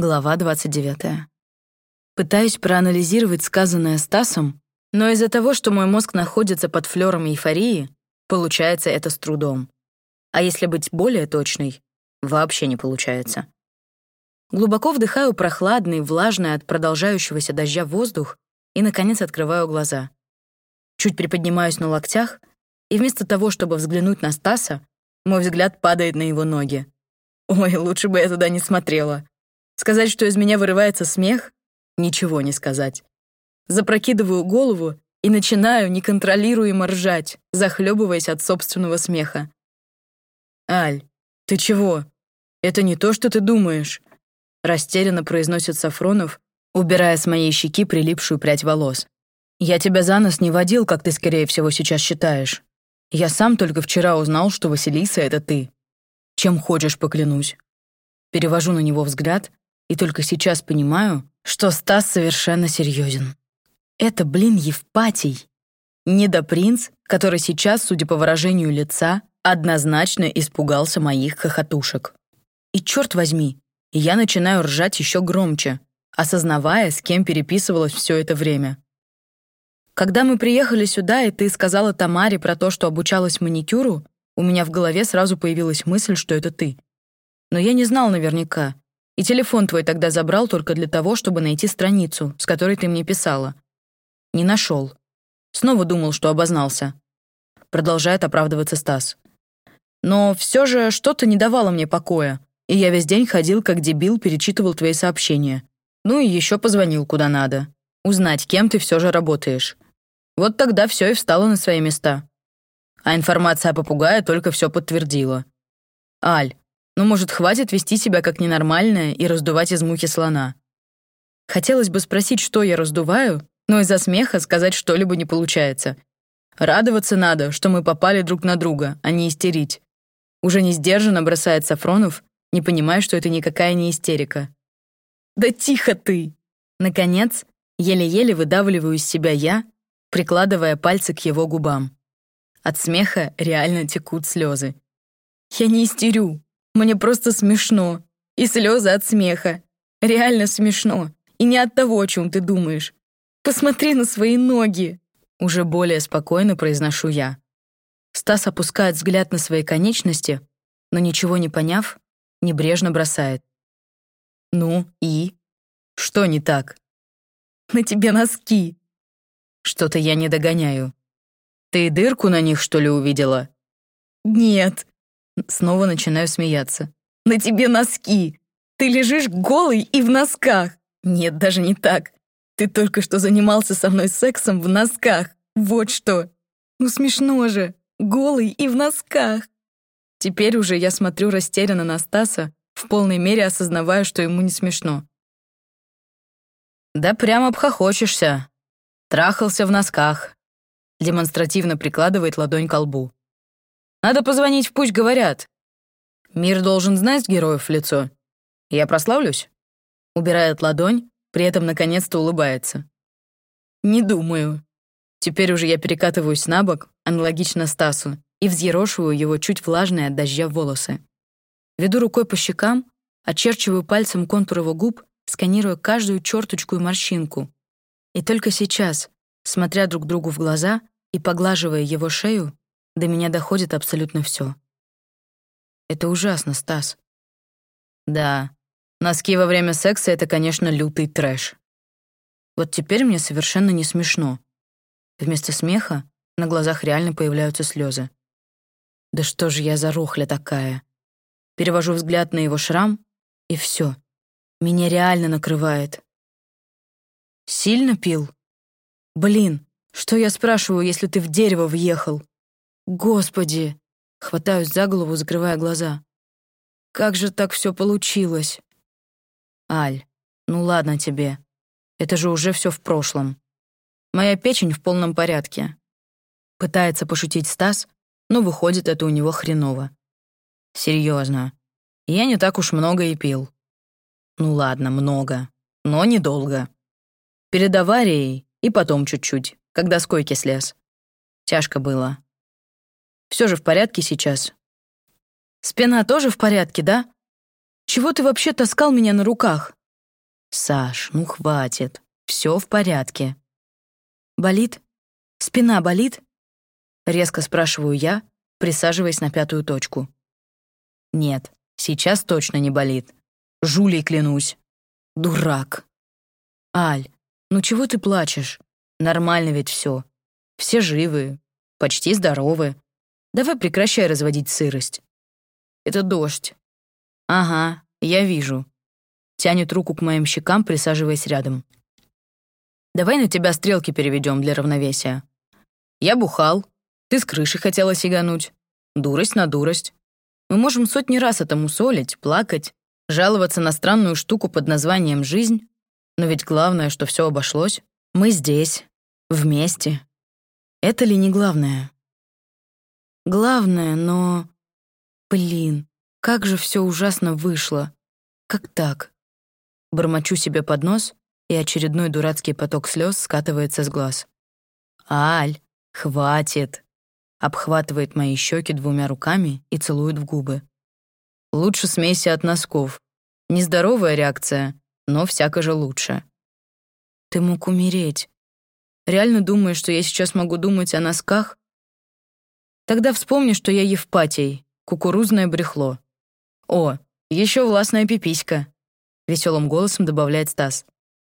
Глава 29. Пытаюсь проанализировать сказанное Стасом, но из-за того, что мой мозг находится под флером эйфории, получается это с трудом. А если быть более точной, вообще не получается. Глубоко вдыхаю прохладный, влажный от продолжающегося дождя воздух и, наконец, открываю глаза. Чуть приподнимаюсь на локтях, и вместо того, чтобы взглянуть на Стаса, мой взгляд падает на его ноги. Ой, лучше бы я туда не смотрела. Сказать, что из меня вырывается смех? Ничего не сказать. Запрокидываю голову и начинаю неконтролируемо ржать, захлебываясь от собственного смеха. «Аль, ты чего? Это не то, что ты думаешь», растерянно произносит Сафронов, убирая с моей щеки прилипшую прядь волос. «Я тебя за нос не водил, как ты, скорее всего, сейчас считаешь. Я сам только вчера узнал, что Василиса — это ты. Чем хочешь, поклянусь». Перевожу на него взгляд, и только сейчас понимаю, что Стас совершенно серьезен. Это, блин, Евпатий. Недопринц, который сейчас, судя по выражению лица, однозначно испугался моих хохотушек. И черт возьми, я начинаю ржать еще громче, осознавая, с кем переписывалась все это время. Когда мы приехали сюда, и ты сказала Тамаре про то, что обучалась маникюру, у меня в голове сразу появилась мысль, что это ты. Но я не знал наверняка, и телефон твой тогда забрал только для того, чтобы найти страницу, с которой ты мне писала. Не нашел. Снова думал, что обознался. Продолжает оправдываться Стас. Но все же что-то не давало мне покоя, и я весь день ходил как дебил, перечитывал твои сообщения. Ну и еще позвонил куда надо. Узнать, кем ты все же работаешь. Вот тогда все и встало на свои места. А информация о попугае только все подтвердила. Аль, ну, может, хватит вести себя как ненормальная и раздувать из мухи слона? Хотелось бы спросить, что я раздуваю, но из-за смеха сказать что-либо не получается. Радоваться надо, что мы попали друг на друга, а не истерить. Уже не сдержанно бросает Сафронов, не понимая, что это никакая не истерика. «Да тихо ты!» Наконец, еле-еле выдавливаю из себя я, прикладывая пальцы к его губам. От смеха реально текут слезы. «Я не истерю, мне просто смешно. И слезы от смеха. Реально смешно. И не от того, о чем ты думаешь. Посмотри на свои ноги. Уже более спокойно произношу я. Стас опускает взгляд на свои конечности, но ничего не поняв, небрежно бросает. «Ну и? Что не так?» «На тебе носки». «Что-то я не догоняю. Ты дырку на них, что ли, увидела?» «Нет, Снова начинаю смеяться. «На тебе носки! Ты лежишь голый и в носках!» «Нет, даже не так. Ты только что занимался со мной сексом в носках. Вот что! Ну смешно же! Голый и в носках!» Теперь уже я смотрю растерянно на Стаса, в полной мере осознавая, что ему не смешно. «Да прямо обхохочешься. Трахался в носках», демонстративно прикладывает ладонь к лбу. Надо позвонить в «Пусть говорят». Мир должен знать героев в лицо. Я прославлюсь?» Убирает ладонь, при этом наконец-то улыбается. «Не думаю». Теперь уже я перекатываюсь на бок, аналогично Стасу, и взъерошиваю его чуть влажные от дождя волосы. Веду рукой по щекам, очерчиваю пальцем контур его губ, сканируя каждую черточку и морщинку. И только сейчас, смотря друг другу в глаза и поглаживая его шею, до меня доходит абсолютно все. Это ужасно, Стас. Да, носки во время секса — это, конечно, лютый трэш. Вот теперь мне совершенно не смешно. Вместо смеха на глазах реально появляются слезы. Да что же я за рухля такая? Перевожу взгляд на его шрам, и все. Меня реально накрывает. Сильно пил? Блин, что я спрашиваю, если ты в дерево въехал? Господи! Хватаюсь за голову, закрывая глаза. Как же так все получилось? Аль, ну ладно тебе. Это же уже все в прошлом. Моя печень в полном порядке. Пытается пошутить Стас, но выходит это у него хреново. Серьезно. Я не так уж много и пил. Ну ладно, много, но недолго. Перед аварией и потом чуть-чуть, когда с койки слез. Тяжко было. Все же в порядке сейчас. Спина тоже в порядке, да? Чего ты вообще таскал меня на руках? Саш, ну хватит. Все в порядке. Болит? Спина болит? Резко спрашиваю я, присаживаясь на пятую точку. Нет, сейчас точно не болит. Жулей клянусь. Дурак. Аль, ну чего ты плачешь? Нормально ведь все. Все живы, почти здоровы. Давай прекращай разводить сырость. Это дождь. Ага, я вижу. Тянет руку к моим щекам, присаживаясь рядом. Давай на тебя стрелки переведем для равновесия. Я бухал, ты с крыши хотела сигануть. Дурость на дурость. Мы можем сотни раз это мусолить, плакать, жаловаться на странную штуку под названием «жизнь», но ведь главное, что все обошлось. Мы здесь, вместе. Это ли не главное? Главное, но... Блин, как же все ужасно вышло. Как так? Бормочу себе под нос, и очередной дурацкий поток слез скатывается с глаз. «Аль, хватит!» Обхватывает мои щеки двумя руками и целует в губы. «Лучше смейся от носков. Нездоровая реакция, но всяко же лучше». «Ты мог умереть. Реально думаешь, что я сейчас могу думать о носках? Тогда вспомни, что я Евпатий, кукурузное брехло. О, еще властная пиписька», — веселым голосом добавляет Стас.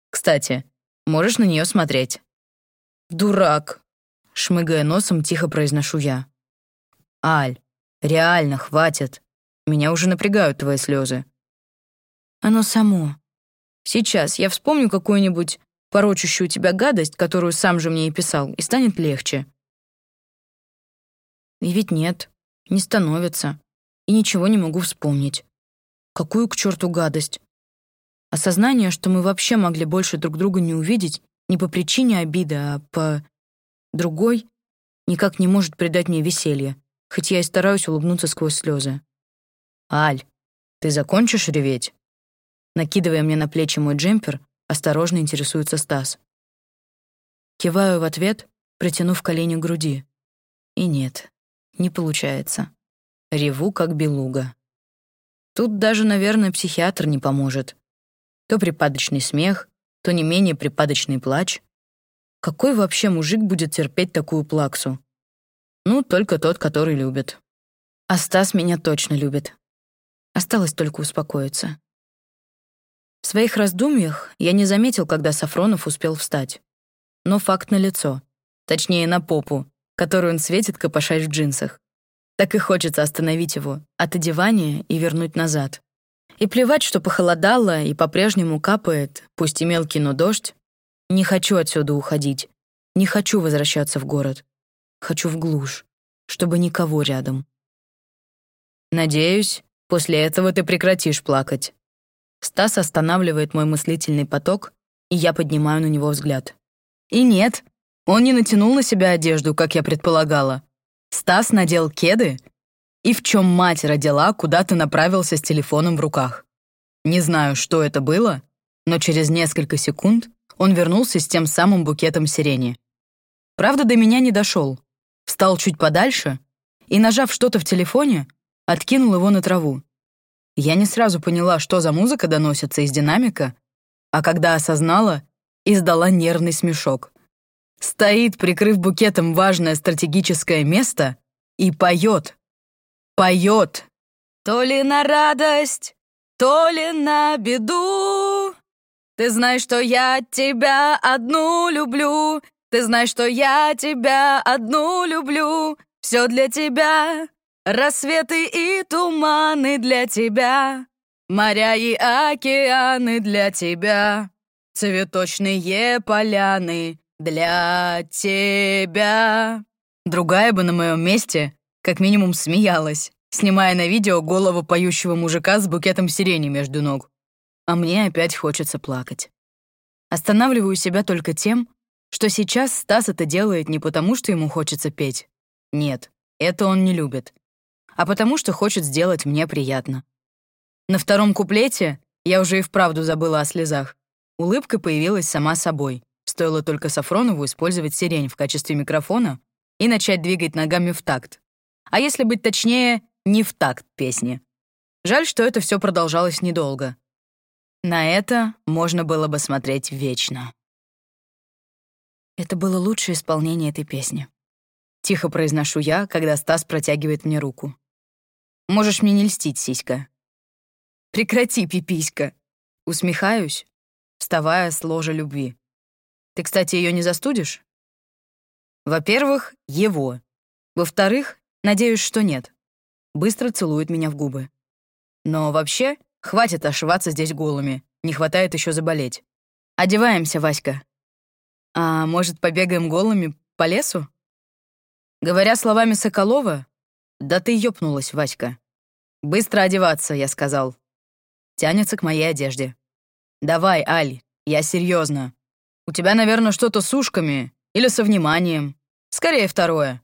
«Кстати, можешь на нее смотреть». «Дурак», Шмыгая носом, тихо произношу я. «Аль, реально, хватит. Меня уже напрягают твои слезы. «Оно само. Сейчас я вспомню какую-нибудь порочащую тебя гадость, которую сам же мне и писал, и станет легче». И ведь нет, не становится. И ничего не могу вспомнить. Какую к черту гадость? Осознание, что мы вообще могли больше друг друга не увидеть, не по причине обиды, а по Другой никак не может придать мне веселье, хоть я и стараюсь улыбнуться сквозь слезы. «Аль, ты закончишь реветь?» Накидывая мне на плечи мой джемпер, осторожно интересуется Стас. Киваю в ответ, притянув колени к груди. И нет, не получается. Реву, как белуга. Тут даже, наверное, психиатр не поможет. То припадочный смех, то не менее припадочный плач, какой вообще мужик будет терпеть такую плаксу? Ну, только тот, который любит. А Стас меня точно любит. Осталось только успокоиться. В своих раздумьях я не заметил, когда Сафронов успел встать. Но факт налицо. Точнее, на попу, которую он светит, копошась в джинсах. Так и хочется остановить его от одевания и вернуть назад. И плевать, что похолодало и по-прежнему капает, пусть и мелкий, но дождь, не хочу отсюда уходить. Не хочу возвращаться в город. Хочу в глушь, чтобы никого рядом. Надеюсь, после этого ты прекратишь плакать. Стас останавливает мой мыслительный поток, и я поднимаю на него взгляд. И нет, он не натянул на себя одежду, как я предполагала. Стас надел кеды и в чем мать родила, куда-то направился с телефоном в руках. Не знаю, что это было, но через несколько секунд он вернулся с тем самым букетом сирени. Правда, до меня не дошел. Встал чуть подальше и, нажав что-то в телефоне, откинул его на траву. Я не сразу поняла, что за музыка доносится из динамика, а когда осознала, издала нервный смешок. Стоит, прикрыв букетом важное стратегическое место, и поет. Поет. То ли на радость, то ли на беду. Ты знаешь, что я тебя одну люблю. Ты знаешь, что я тебя одну люблю. Все для тебя. Рассветы и туманы для тебя. Моря и океаны для тебя. Цветочные поляны для тебя. Другая бы на моем месте как минимум смеялась, снимая на видео голову поющего мужика с букетом сирени между ног а мне опять хочется плакать. Останавливаю себя только тем, что сейчас Стас это делает не потому, что ему хочется петь. Нет, это он не любит. А потому, что хочет сделать мне приятно. На втором куплете я уже и вправду забыла о слезах. Улыбка появилась сама собой. Стоило только Сафронову использовать сирень в качестве микрофона и начать двигать ногами в такт. А если быть точнее, не в такт песни. Жаль, что это все продолжалось недолго. На это можно было бы смотреть вечно. Это было лучшее исполнение этой песни. Тихо произношу я, когда Стас протягивает мне руку. Можешь мне не льстить, сиська. Прекрати, пиписька. Усмехаюсь, вставая с ложа любви. Ты, кстати, ее не застудишь? Во-первых, его. Во-вторых, надеюсь, что нет. Быстро целует меня в губы. Но вообще, хватит ошиваться здесь голыми. Не хватает еще заболеть. Одеваемся, Васька. А может, побегаем голыми по лесу? Говоря словами Соколова, «Да ты ёпнулась, Васька». «Быстро одеваться», — я сказал. Тянется к моей одежде. «Давай, Аль, я серьезно. У тебя, наверное, что-то с ушками или со вниманием. Скорее второе.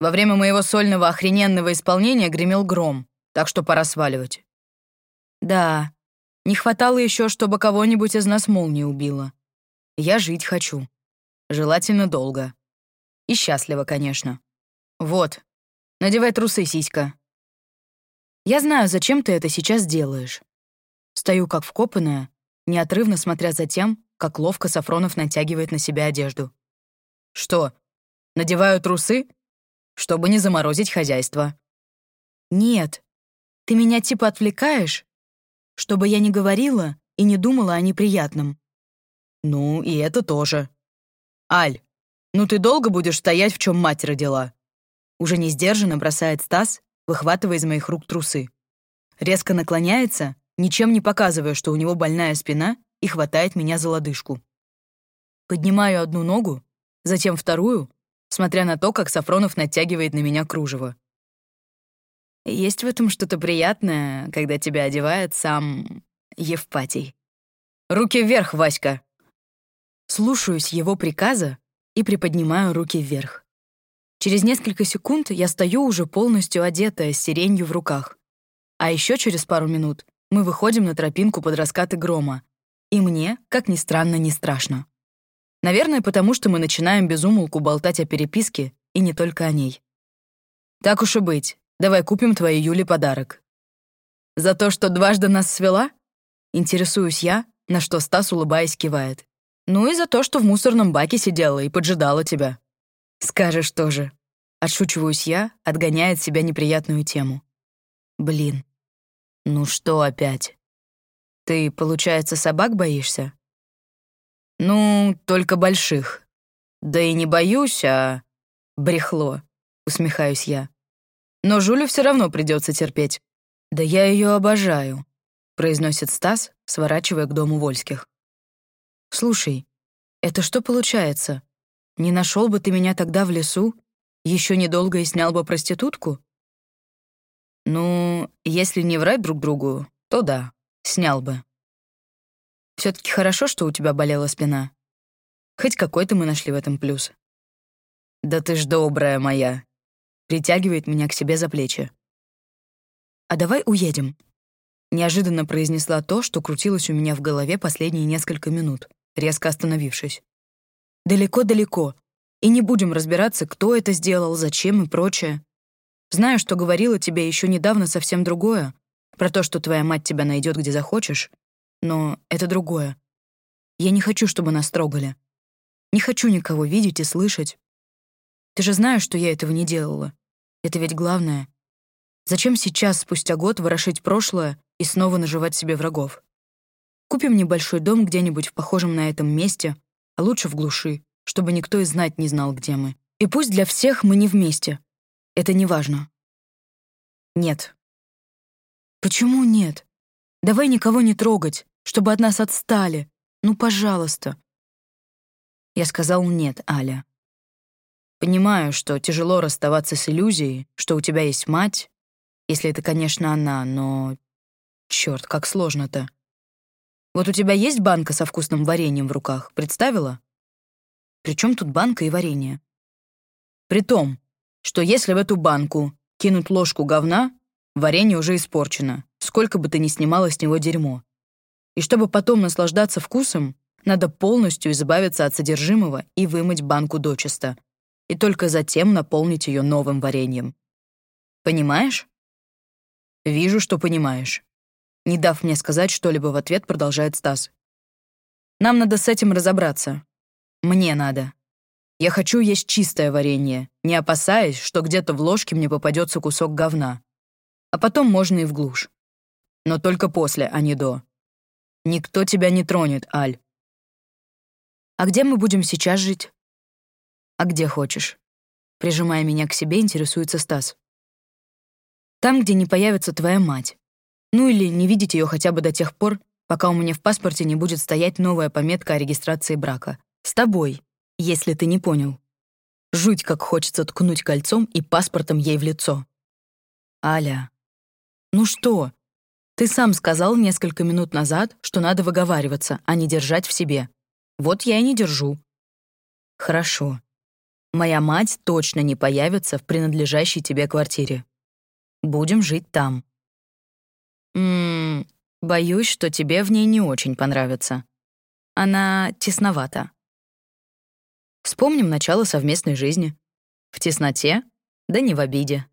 Во время моего сольного охрененного исполнения гремел гром, так что пора сваливать». «Да, не хватало еще, чтобы кого-нибудь из нас молния убила. Я жить хочу. Желательно долго. И счастливо, конечно. Вот, надевай трусы, сиська. Я знаю, зачем ты это сейчас делаешь. Стою как вкопанная, неотрывно смотря за тем, как ловко Сафронов натягивает на себя одежду. Что, надеваю трусы? Чтобы не заморозить хозяйство. Нет, ты меня типа отвлекаешь, чтобы я не говорила и не думала о неприятном. Ну, и это тоже. Аль, ну ты долго будешь стоять, в чем мать родила? Уже не сдержанно бросает Стас, выхватывая из моих рук трусы. Резко наклоняется, ничем не показывая, что у него больная спина, и хватает меня за лодыжку. Поднимаю одну ногу, затем вторую, смотря на то, как Сафронов натягивает на меня кружево. Есть в этом что-то приятное, когда тебя одевает сам Евпатий. «Руки вверх, Васька!» Слушаюсь его приказа и приподнимаю руки вверх. Через несколько секунд я стою уже полностью одетая, с сиренью в руках. А еще через пару минут мы выходим на тропинку под раскаты грома. И мне, как ни странно, не страшно. Наверное, потому что мы начинаем безумолку болтать о переписке, и не только о ней. Так уж и быть, давай купим твоей Юле подарок. За то, что дважды нас свела? Интересуюсь я, на что Стас, улыбаясь, кивает. Ну и за то, что в мусорном баке сидела и поджидала тебя. Скажешь тоже. Отшучиваюсь я, отгоняя от себя неприятную тему. Блин. Ну что опять? Ты, получается, собак боишься? Ну, только больших. Да и не боюсь, а... Брехло, усмехаюсь я. Но Жулю все равно придется терпеть. Да я ее обожаю, произносит Стас, сворачивая к дому Вольских. Слушай, это что получается? Не нашел бы ты меня тогда в лесу? Еще недолго и снял бы проститутку? Ну, если не врать друг другу, то да, снял бы. все таки хорошо, что у тебя болела спина. Хоть какой-то мы нашли в этом плюс. Да ты ж добрая моя. Притягивает меня к себе за плечи. А давай уедем. Неожиданно произнесла то, что крутилось у меня в голове последние несколько минут, резко остановившись. Далеко-далеко. И не будем разбираться, кто это сделал, зачем и прочее. Знаю, что говорила тебе еще недавно совсем другое, про то, что твоя мать тебя найдет, где захочешь, но это другое. Я не хочу, чтобы нас трогали. Не хочу никого видеть и слышать. Ты же знаешь, что я этого не делала. Это ведь главное. Зачем сейчас, спустя год, ворошить прошлое и снова наживать себе врагов? Купим небольшой дом где-нибудь в похожем на этом месте, а лучше в глуши, чтобы никто и знать не знал, где мы. И пусть для всех мы не вместе. Это не важно. Нет. Почему нет? Давай никого не трогать, чтобы от нас отстали. Ну, пожалуйста. Я сказал нет, Аля. Понимаю, что тяжело расставаться с иллюзией, что у тебя есть мать, если это, конечно, она, но... Чёрт, как сложно-то. Вот у тебя есть банка со вкусным вареньем в руках, представила? Причем тут банка и варенье? При том, что если в эту банку кинуть ложку говна, варенье уже испорчено, сколько бы ты ни снимала с него дерьмо. И чтобы потом наслаждаться вкусом, надо полностью избавиться от содержимого и вымыть банку дочисто, и только затем наполнить ее новым вареньем. Понимаешь? Вижу, что понимаешь. Не дав мне сказать что-либо в ответ, продолжает Стас. Нам надо с этим разобраться. Мне надо. Я хочу есть чистое варенье, не опасаясь, что где-то в ложке мне попадется кусок говна. А потом можно и в глушь. Но только после, а не до. Никто тебя не тронет, Аль. А где мы будем сейчас жить? А где хочешь. Прижимая меня к себе, интересуется Стас. Там, где не появится твоя мать. Ну или не видеть ее хотя бы до тех пор, пока у меня в паспорте не будет стоять новая пометка о регистрации брака. С тобой, если ты не понял. Жуть, как хочется ткнуть кольцом и паспортом ей в лицо. Аля. Ну что? Ты сам сказал несколько минут назад, что надо выговариваться, а не держать в себе. Вот я и не держу. Хорошо. Моя мать точно не появится в принадлежащей тебе квартире. Будем жить там. Ммм, боюсь, что тебе в ней не очень понравится. Она тесновата. Вспомним начало совместной жизни. В тесноте, да не в обиде.